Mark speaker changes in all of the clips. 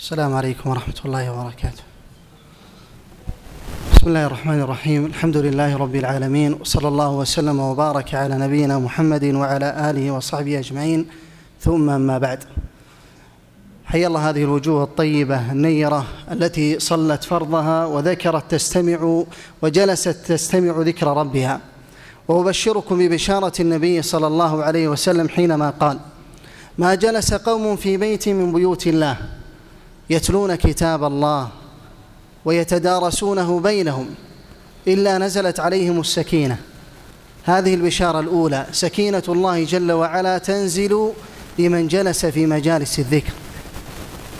Speaker 1: السلام عليكم ورحمة الله وبركاته. بسم الله الرحمن الرحيم. الحمد لله رب العالمين وصلى الله وسلم وبارك على نبينا محمد وعلى آله وصحبه أجمعين. ثم أما بعد. حيا الله هذه الوجوه الطيبة النيرة التي صلت فرضها وذكرت تستمع وجلست تستمع ذكر ربها. وأبشركم ببشارة النبي صلى الله عليه وسلم حينما قال ما جلس قوم في بيت من بيوت الله يتلون كتاب الله ويتدارسونه بينهم إلا نزلت عليهم السكينة. هذه البشارة الأولى سكينة الله جل وعلا تنزل لمن جلس في مجالس الذكر.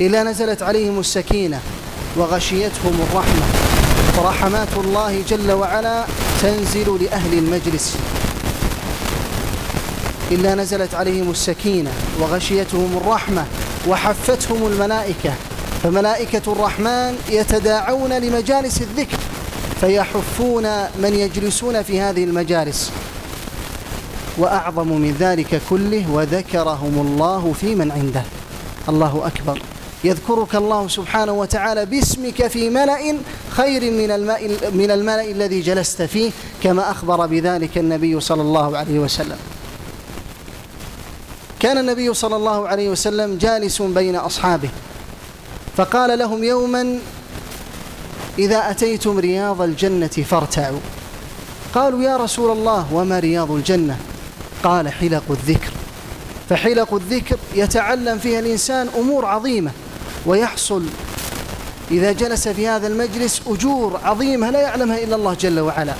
Speaker 1: إلا نزلت عليهم السكينة وغشيتهم الرحمة. ورحمات الله جل وعلا تنزل لأهل المجلس. إلا نزلت عليهم السكينة وغشيتهم الرحمة وحفتهم الملائكة. فملائكة الرحمن يتداعون لمجالس الذكر فيحفون من يجلسون في هذه المجالس. وأعظم من ذلك كله وذكرهم الله في من عنده. الله أكبر. يذكرك الله سبحانه وتعالى باسمك في ملأ خير من الماء من الملأ الذي جلست فيه كما أخبر بذلك النبي صلى الله عليه وسلم. كان النبي صلى الله عليه وسلم جالس بين أصحابه. فقال لهم يوما إذا أتيتم رياض الجنة فارتعوا. قالوا يا رسول الله وما رياض الجنة؟ قال حلق الذكر. فحلق الذكر يتعلم فيها الإنسان أمور عظيمة ويحصل إذا جلس في هذا المجلس أجور عظيمة لا يعلمها إلا الله جل وعلا.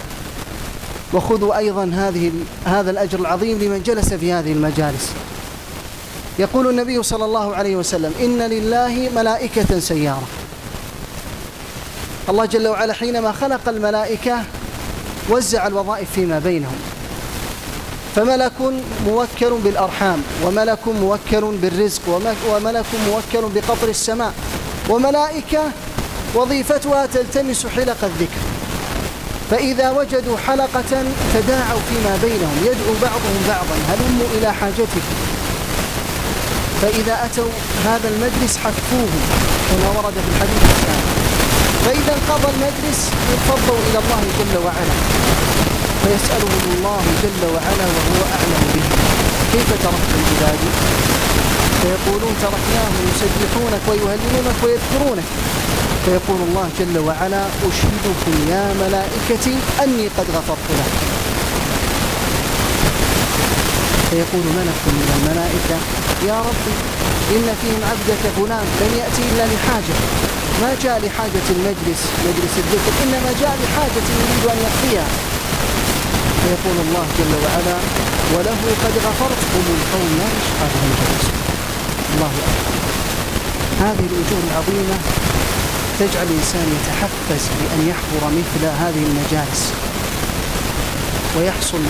Speaker 1: وخذوا أيضا هذه هذا الأجر العظيم لمن جلس في هذه المجالس. يقول النبي صلى الله عليه وسلم إن لله ملائكة سيارة. الله جل وعلا حينما خلق الملائكة وزع الوظائف فيما بينهم. فملك موكل بالأرحام وملك موكل بالرزق وملك موكل بقطر السماء. وملائكة وظيفتها تلتمس حلق الذكر. فإذا وجدوا حلقة تداعوا فيما بينهم. يدعو بعضهم بعضا. هلموا إلى حاجتكم فإذا أتوا هذا المجلس حفوه كما ورد في الحديث السابق. فإذا انقضى المجلس انفضوا إلى الله جل وعلا. فيسألهم الله جل وعلا وهو أعلم به. كيف تركتم عبادي؟ فيقولون تركناهم يسبحونك ويهللونك ويذكرونك. فيقول الله جل وعلا أشهدكم يا ملائكتي أني قد غفرت لك فيقول ملك من الملائكة يا ربي إن فيهم عبدك فلان لم يأتي إلا لحاجة. ما جاء لحاجة المجلس مجلس الذكر. إنما جاء لحاجة يريد أن يقضيها فيقول الله جل وعلا وله قد غفرت هم القوم لا جلسوا الله أكبر. هذه الأجور العظيمة تجعل الإنسان يتحفز بأن يحضر مثل هذه المجالس ويحصل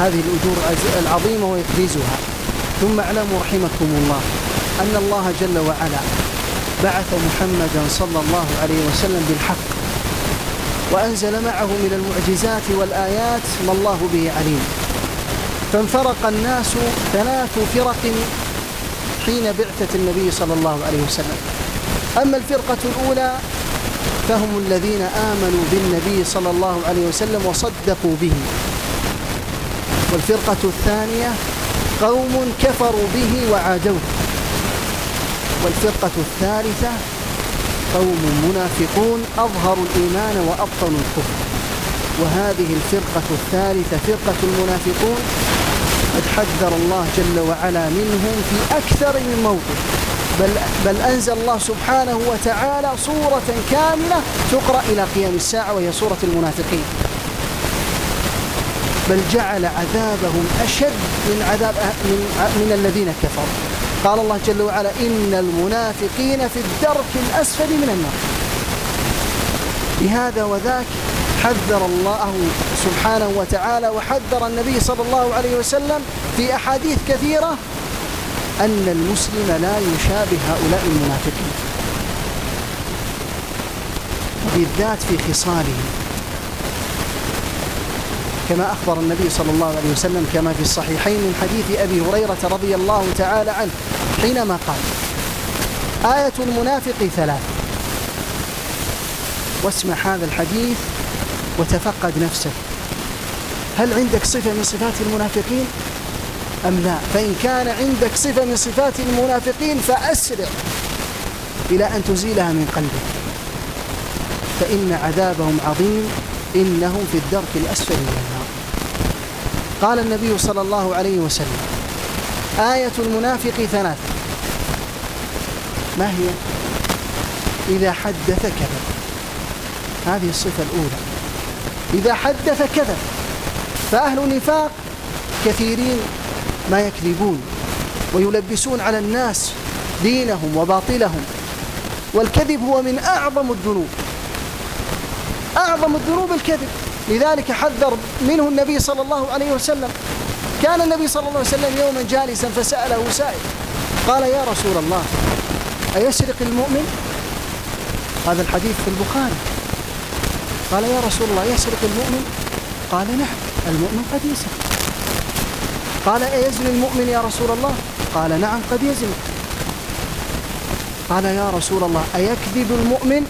Speaker 1: هذه الأجور العظيمة ويفرزها. ثم اعلموا رحمكم الله أن الله جل وعلا بعث محمدا صلى الله عليه وسلم بالحق وأنزل معه من المعجزات والآيات ما الله به عليم. فانفرق الناس ثلاث فرق حين بعثة النبي صلى الله عليه وسلم. أما الفرقة الأولى فهم الذين آمنوا بالنبي صلى الله عليه وسلم وصدقوا به. والفرقة الثانية قوم كفروا به وعادوه. والفرقة الثالثة قوم منافقون أظهروا الإيمان وأبطنوا الكفر. وهذه الفرقة الثالثة فرقة المنافقون قد حذر الله جل وعلا منهم في أكثر من موقف. بل, بل أنزل الله سبحانه وتعالى صورة كاملة تقرأ إلى قيام الساعة وهي صورة المنافقين. بل جعل عذابهم أشد من عذاب من, من الذين كفروا. قال الله جل وعلا إن المنافقين في الدرك الأسفل من النار. بهذا وذاك حذر الله سبحانه وتعالى وحذر النبي صلى الله عليه وسلم في أحاديث كثيرة أن المسلم لا يشابه هؤلاء المنافقين. بالذات في خصالهم كما أخبر النبي صلى الله عليه وسلم كما في الصحيحين من حديث أبي هريرة رضي الله تعالى عنه حينما قال آية المنافق ثلاث. واسمع هذا الحديث وتفقد نفسك. هل عندك صفة من صفات المنافقين؟ أم لا؟ فإن كان عندك صفة من صفات المنافقين فأسرع إلى أن تزيلها من قلبك. فإن عذابهم عظيم إنهم في الدرك الأسفل. من النار قال النبي صلى الله عليه وسلم آية المنافق ثلاث ما هي؟ إذا حدث كذب. هذه الصفة الأولى. إذا حدث كذب فأهل النفاق كثيرين ما يكذبون ويلبسون على الناس دينهم وباطلهم. والكذب هو من أعظم الذنوب. أعظم الذنوب الكذب. لذلك حذر منه النبي صلى الله عليه وسلم. كان النبي صلى الله عليه وسلم يوما جالسا فسأله سائل قال يا رسول الله أيسرق المؤمن؟ هذا الحديث في البخاري. قال يا رسول الله يسرق المؤمن؟ قال نعم المؤمن قد يسرق قال أيزني المؤمن يا رسول الله؟ قال نعم قد يزني قال يا رسول الله أيكذب المؤمن؟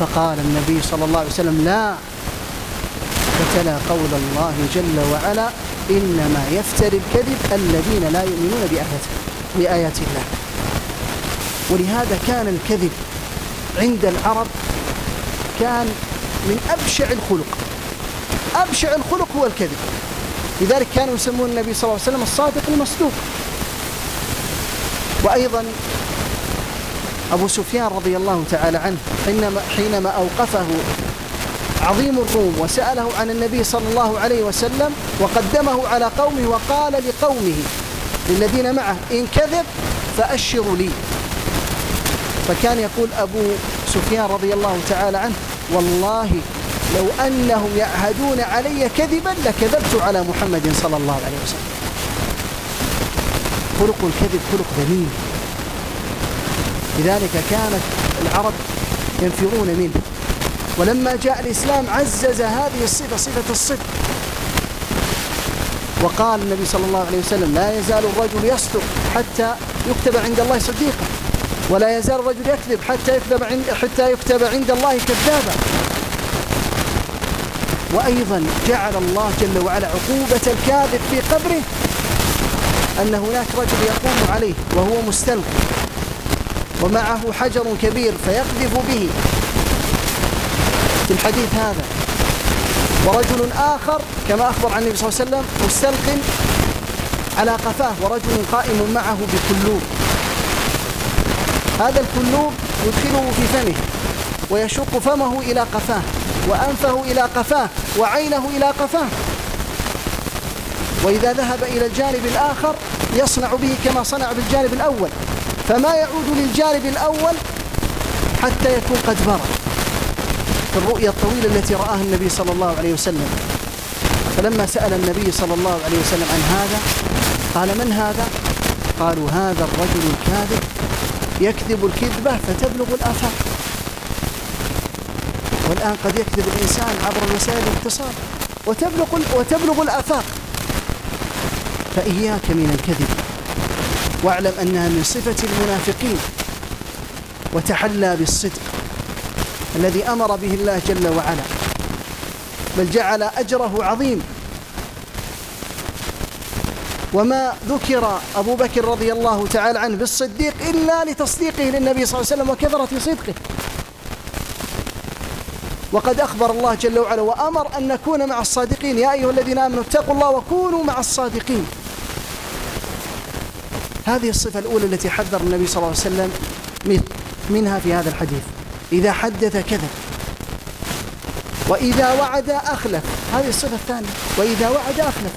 Speaker 1: فقال النبي صلى الله عليه وسلم لا. فتلا قول الله جل وعلا إنما يفتري الكذب الذين لا يؤمنون بآياته بآيات الله. ولهذا كان الكذب عند العرب كان من أبشع الخلق. أبشع الخلق هو الكذب. لذلك كانوا يسمون النبي صلى الله عليه وسلم الصادق المصدوق. وأيضا أبو سفيان رضي الله تعالى عنه حينما, حينما أوقفه عظيم الروم وسأله عن النبي صلى الله عليه وسلم وقدمه على قومه وقال لقومه للذين معه إن كذب فأشروا لي. فكان يقول أبو سفيان رضي الله تعالى عنه والله لو أنهم يعهدون علي كذبا لكذبت على محمد صلى الله عليه وسلم. خلق الكذب خلق ذميم لذلك كانت العرب ينفرون منه. ولما جاء الإسلام عزز هذه الصفة صفة الصدق. وقال النبي صلى الله عليه وسلم لا يزال الرجل يصدق حتى يكتب عند الله صديقا ولا يزال الرجل يكذب حتى يكتب عند حتى يكتب عند الله كذابا. وأيضا جعل الله جل وعلا عقوبة الكاذب في قبره أن هناك رجل يقوم عليه وهو مستلقي ومعه حجر كبير فيقذف به. في الحديث هذا. ورجل آخر كما أخبر عن النبي صلى الله عليه وسلم مستلق على قفاه ورجل قائم معه بكلوب هذا الكلوب يدخله في فمه ويشق فمه إلى قفاه وأنفه إلى قفاه وعينه إلى قفاه. وإذا ذهب إلى الجانب الآخر يصنع به كما صنع بالجانب الأول. فما يعود للجانب الأول حتى يكون قد برد في الرؤيا الطويلة التي رآها النبي صلى الله عليه وسلم. فلما سأل النبي صلى الله عليه وسلم عن هذا قال من هذا؟ قالوا هذا الرجل الكاذب يكذب الكذبة فتبلغ الآفاق والآن قد يكذب الإنسان عبر وسائل الاتصال وتبلغ, وتبلغ الآفاق فإياك من الكذب. واعلم أنها من صفة المنافقين. وتحلى بالصدق. الذي أمر به الله جل وعلا بل جعل أجره عظيم. وما ذكر أبو بكر رضي الله تعالى عنه بالصديق إلا لتصديقه للنبي صلى الله عليه وسلم وكثرة صدقه. وقد أخبر الله جل وعلا وأمر أن نكون مع الصادقين. يا أيها الذين آمنوا اتقوا الله وكونوا مع الصادقين. هذه الصفة الأولى التي حذر النبي صلى الله عليه وسلم منها في هذا الحديث. إذا حدث كذب. وإذا وعد أخلف. هذه الصفة الثانية. وإذا وعد أخلف.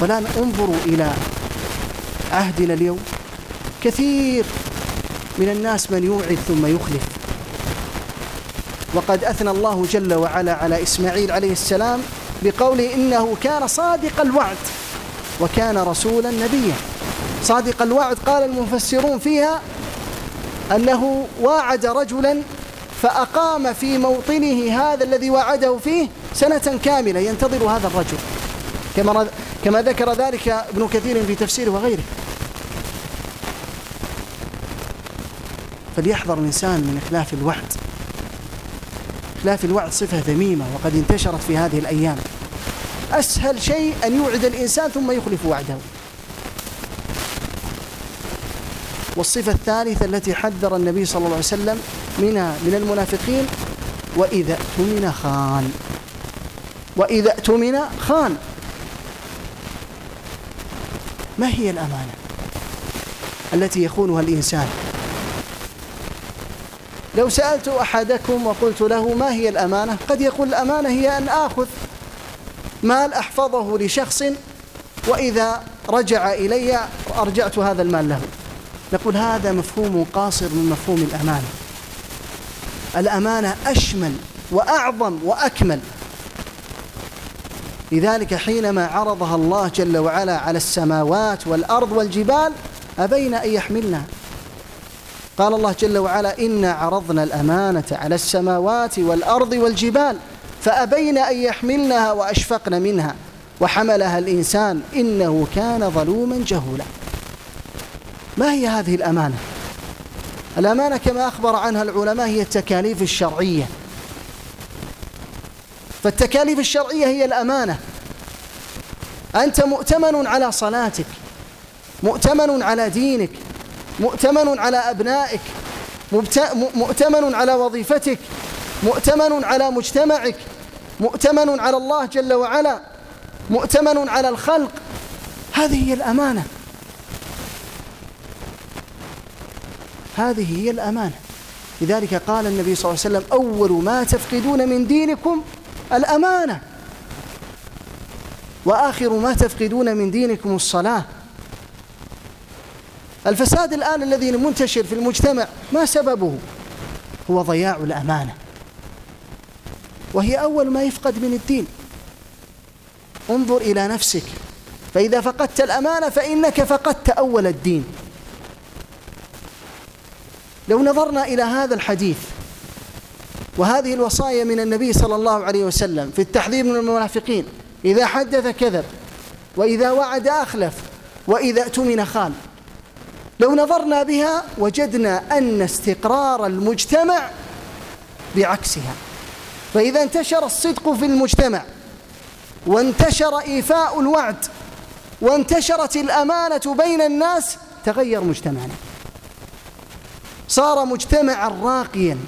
Speaker 1: والآن انظروا إلى عهدنا اليوم. كثير من الناس من يوعد ثم يخلف. وقد أثنى الله جل وعلا على إسماعيل عليه السلام بقوله إنه كان صادق الوعد وكان رسولا نبيا. صادق الوعد قال المفسرون فيها أنه واعد رجلا فأقام في موطنه هذا الذي وعده فيه سنة كاملة ينتظر هذا الرجل. كما كما ذكر ذلك ابن كثير في تفسيره وغيره. فليحذر الإنسان من إخلاف الوعد. إخلاف الوعد صفة ذميمة وقد انتشرت في هذه الأيام. أسهل شيء أن يوعد الإنسان ثم يخلف وعده. والصفة الثالثة التي حذر النبي صلى الله عليه وسلم منها من المنافقين وإذا اؤتمن خان. وإذا اؤتمن خان. ما هي الأمانة التي يخونها الإنسان؟ لو سألت أحدكم وقلت له ما هي الأمانة قد يقول الأمانة هي أن آخذ مال أحفظه لشخص وإذا رجع إلي أرجعت هذا المال له. نقول هذا مفهوم قاصر من مفهوم الأمانة. الأمانة أشمل وأعظم وأكمل. لذلك حينما عرضها الله جل وعلا على السماوات والأرض والجبال أبين أن يحملنها قال الله جل وعلا إنا عرضنا الأمانة على السماوات والأرض والجبال فأبين أن يحملنها وأشفقن منها. وحملها الإنسان إنه كان ظلوما جهولا. ما هي هذه الأمانة؟ الأمانة كما أخبر عنها العلماء هي التكاليف الشرعية. فالتكاليف الشرعية هي الأمانة. أنت مؤتمن على صلاتك مؤتمن على دينك مؤتمن على أبنائك مؤتمن على وظيفتك مؤتمن على مجتمعك مؤتمن على الله جل وعلا مؤتمن على الخلق. هذه هي الأمانة. هذه هي الأمانة. لذلك قال النبي صلى الله عليه وسلم أول ما تفقدون من دينكم الأمانة. وآخر ما تفقدون من دينكم الصلاة. الفساد الآن الذي منتشر في المجتمع ما سببه؟ هو ضياع الأمانة. وهي أول ما يفقد من الدين. انظر إلى نفسك. فإذا فقدت الأمانة فإنك فقدت أول الدين. لو نظرنا إلى هذا الحديث وهذه الوصايا من النبي صلى الله عليه وسلم في التحذير من المنافقين إذا حدث كذب وإذا وعد أخلف وإذا اؤتمن خان. لو نظرنا بها وجدنا أن استقرار المجتمع بعكسها. فإذا انتشر الصدق في المجتمع وانتشر إيفاء الوعد وانتشرت الأمانة بين الناس تغير مجتمعنا. صار مجتمعا راقيا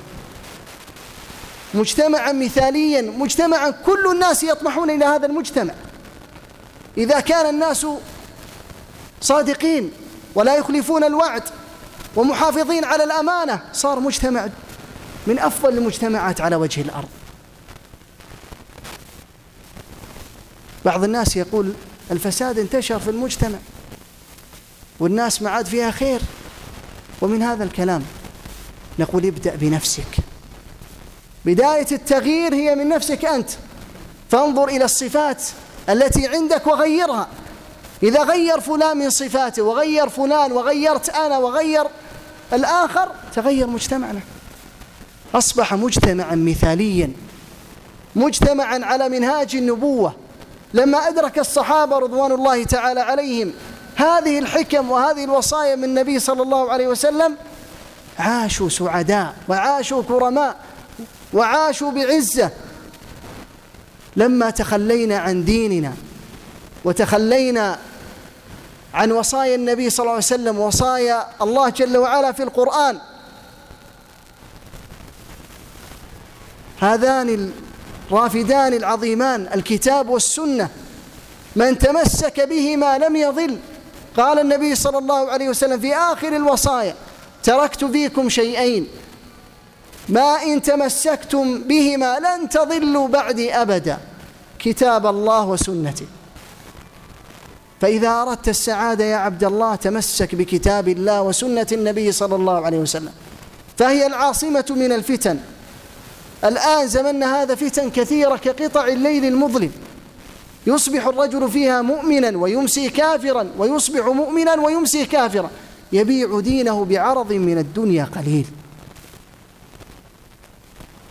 Speaker 1: مجتمعا مثاليا مجتمعا كل الناس يطمحون إلى هذا المجتمع. إذا كان الناس صادقين ولا يخلفون الوعد ومحافظين على الأمانة صار مجتمع من أفضل المجتمعات على وجه الأرض. بعض الناس يقول الفساد انتشر في المجتمع والناس ما عاد فيها خير. ومن هذا الكلام نقول ابدأ بنفسك. بداية التغيير هي من نفسك أنت. فانظر إلى الصفات التي عندك وغيرها. إذا غير فلان من صفاته وغير فلان وغيرت أنا وغير الآخر تغير مجتمعنا أصبح مجتمعا مثاليا مجتمعا على منهاج النبوة. لما أدرك الصحابة رضوان الله تعالى عليهم هذه الحكم وهذه الوصايا من النبي صلى الله عليه وسلم. عاشوا سعداء وعاشوا كرماء وعاشوا بعزة. لما تخلينا عن ديننا وتخلينا عن وصايا النبي صلى الله عليه وسلم وصايا الله جل وعلا في القرآن. هذان الرافدان العظيمان الكتاب والسنة من تمسك بهما لم يضل. قال النبي صلى الله عليه وسلم في آخر الوصايا تركت فيكم شيئين ما إن تمسكتم بهما لن تضلوا بعدي أبدا كتاب الله وسنتي. فإذا أردت السعادة يا عبد الله تمسك بكتاب الله وسنة النبي صلى الله عليه وسلم. فهي العاصمة من الفتن. الآن زمننا هذا فتن كثيرة كقطع الليل المظلم. يصبح الرجل فيها مؤمنا ويمسي كافرا ويصبح مؤمنا ويمسي كافرا. يبيع دينه بعرض من الدنيا قليل.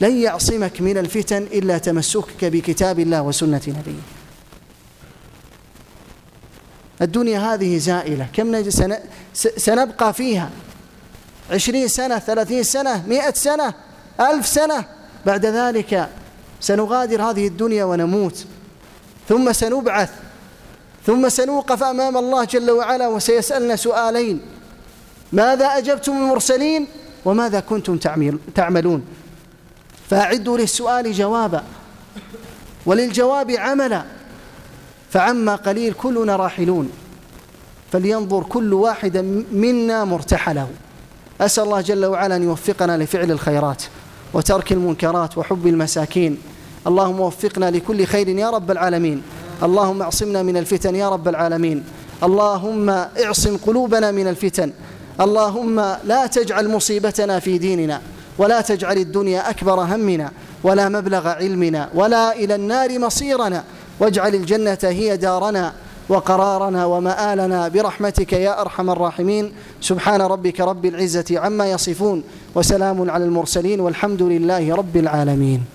Speaker 1: لن يعصمك من الفتن إلا تمسكك بكتاب الله وسنة نبيه. الدنيا هذه زائلة. كم سنبقى فيها عشرين سنة ثلاثين سنة مئة سنة ألف سنة. بعد ذلك سنغادر هذه الدنيا ونموت. ثم سنبعث ثم سنوقف أمام الله جل وعلا وسيسألنا سؤالين. ماذا أجبتم المرسلين؟ وماذا كنتم تعملون؟ فأعدوا للسؤال جوابا وللجواب عملا. فعما قليل كلنا راحلون فلينظر كل واحد منا مرتحله. أسأل الله جل وعلا أن يوفقنا لفعل الخيرات وترك المنكرات وحب المساكين. اللهم وفقنا لكل خير يا رب العالمين. اللهم اعصمنا من الفتن يا رب العالمين. اللهم اعصم قلوبنا من الفتن. اللهم لا تجعل مصيبتنا في ديننا ولا تجعل الدنيا أكبر همنا ولا مبلغ علمنا ولا إلى النار مصيرنا. واجعل الجنة هي دارنا وقرارنا ومآلنا برحمتك يا أرحم الراحمين. سبحان ربك رب العزة عما يصفون وسلام على المرسلين والحمد لله رب العالمين.